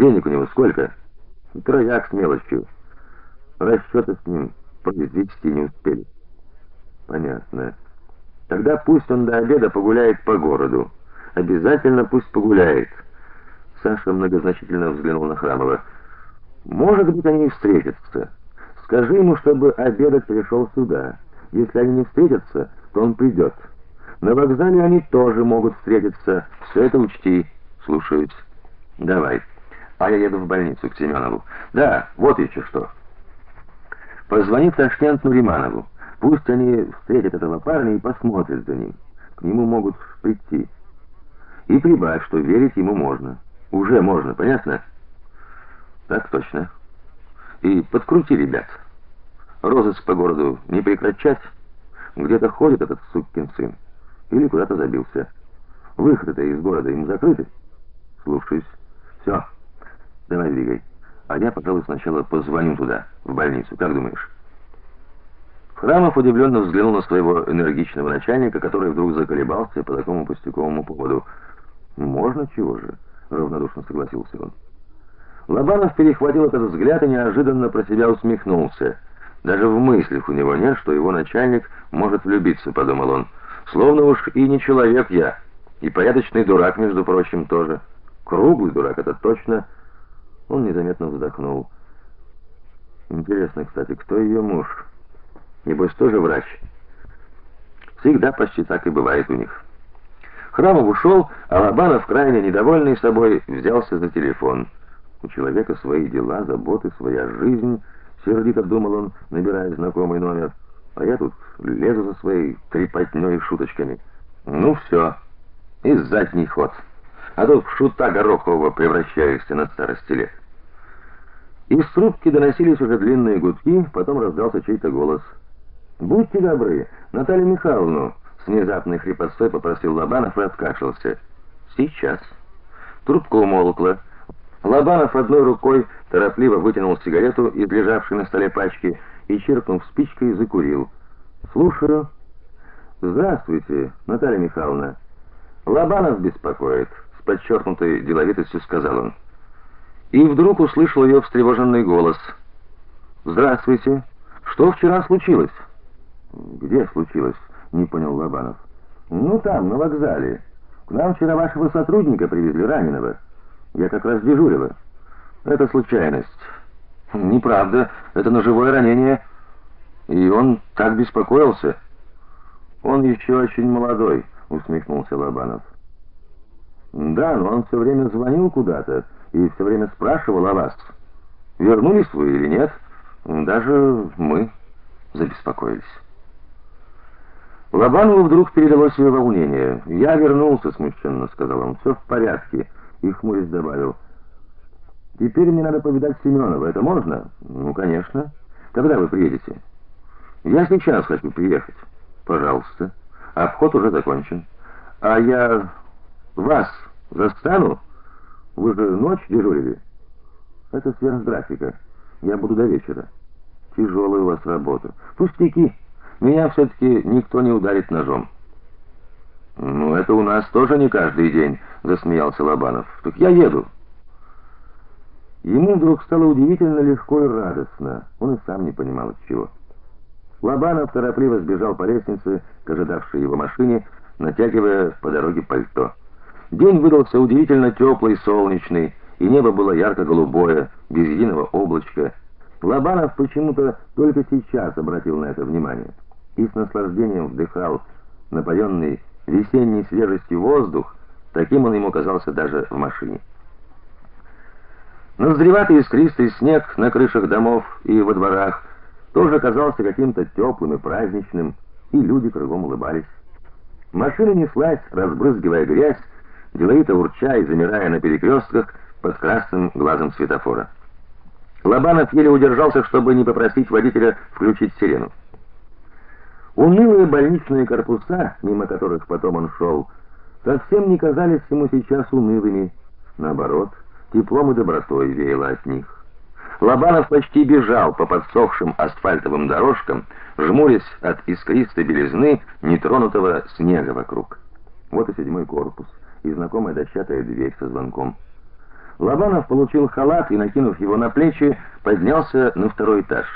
Денег у него сколько? Трояк с мелочью. Расчеты с ним произвести не успели. Понятно. Тогда пусть он до обеда погуляет по городу. Обязательно пусть погуляет. Саша многозначительно взглянул на Храмова. Может быть, они и встретятся. Скажи ему, чтобы обедать пришел сюда. Если они не встретятся, то он придет. На вокзале они тоже могут встретиться. Все это учти. Слушаюсь. Давай. А я еду в больницу к Семенову. Да, вот еще что. Позвони Ташкент Нуриманову. Пусть они встретят этого парня и посмотрят за ним. К нему могут прийти. И прибавь, что верить ему можно. Уже можно, понятно? Так точно. И подкрути ребят. Розыск по городу не прекращать. Где-то ходит этот сукин сын. Или куда-то забился. Выходы-то из города им закрыты. Слушаюсь. Все. Давай двигай. А я, пожалуй, сначала позвоню туда, в больницу. Как думаешь? Храмов удивленно взглянул на своего энергичного начальника, который вдруг заколебался по такому пустяковому поводу. Можно чего же, равнодушно согласился он. Лобанов перехватил этот взгляд и неожиданно про себя усмехнулся. Даже в мыслях у него нет, что его начальник может влюбиться, подумал он. Словно уж и не человек я, и порядочный дурак, между прочим, тоже. Круглый дурак это точно. Он незаметно вздохнул. Интересно, кстати, кто ее муж? Небось, тоже врач. Всегда почти так и бывает у них. Храмов ушел, а Лобанов, крайне недовольный собой, взялся за телефон. У человека свои дела, заботы, своя жизнь, сердито думал он, набирая знакомый номер. А я тут лезу за своей трепотнёй и шуточками. Ну все. И задний ход. А тут в шута горохового превращаешься на старости лет. Из трубки доносились уже длинные гудки, потом раздался чей-то голос. "Будьте добры, Наталья Михайловна", с внезапной хрипотцой попросил Лобанов и откашлялся. "Сейчас". Трубка умолкла. Лобанов одной рукой торопливо вытянул сигарету из лежавшей на столе пачки и чиркнув спичкой, закурил. "Слушаю. Здравствуйте, Наталья Михайловна. Лобанов беспокоит", с подчеркнутой деловитостью сказал он и вдруг услышал ее встревоженный голос. "Здравствуйте. Что вчера случилось?" "Где случилось?" не понял Лобанов. "Ну там, на вокзале. К нам вчера вашего сотрудника привезли раненого. Я как раз дежурила. Это случайность. Неправда, это ножевое ранение. И он так беспокоился. Он еще очень молодой", усмехнулся Лобанов. "Да, но он все время звонил куда-то" и все время спрашивал о вас. Вернулись вы или нет? Даже мы забеспокоились. Лобанову вдруг передалось его волнение. "Я вернулся смущенно", сказал он. «Все в порядке", и хмурясь добавил: "Теперь мне надо повидать Семенова. Это можно?" "Ну, конечно. Когда вы приедете?" "Я сейчас хочу приехать." "Пожалуйста. Обход уже закончен. А я вас застану?" Вы же ночь дежурили? Это сверх графика. Я буду до вечера. Тяжелая у вас работа. Пустяки. Меня все таки никто не ударит ножом. Ну, это у нас тоже не каждый день, засмеялся Лобанов. Так я еду. Ему вдруг стало удивительно легко и радостно. Он и сам не понимал от чего. Лобанов торопливо сбежал по лестнице к ожидавшей его машине, натягивая по дороге пальто. День выдался удивительно теплый, солнечный, и небо было ярко-голубое, без единого облачка. Лобанов почему-то только сейчас обратил на это внимание и с наслаждением вдыхал напоенный весенней свежестью воздух, таким он ему казался даже в машине. Назреватый искристый снег на крышах домов и во дворах тоже казался каким-то теплым и праздничным, и люди кругом улыбались. Машина неслась, разбрызгивая грязь, деловито урча и замирая на перекрестках под красным глазом светофора. Лобанов еле удержался, чтобы не попросить водителя включить сирену. Унылые больничные корпуса, мимо которых потом он шел, совсем не казались ему сейчас унылыми, наоборот, теплом и добротой веяло от них. Лобанов почти бежал по подсохшим асфальтовым дорожкам, жмурясь от искристой белизны нетронутого снега вокруг. Вот и седьмой корпус и знакомая дощатая дверь со звонком. Лобанов получил халат и, накинув его на плечи, поднялся на второй этаж.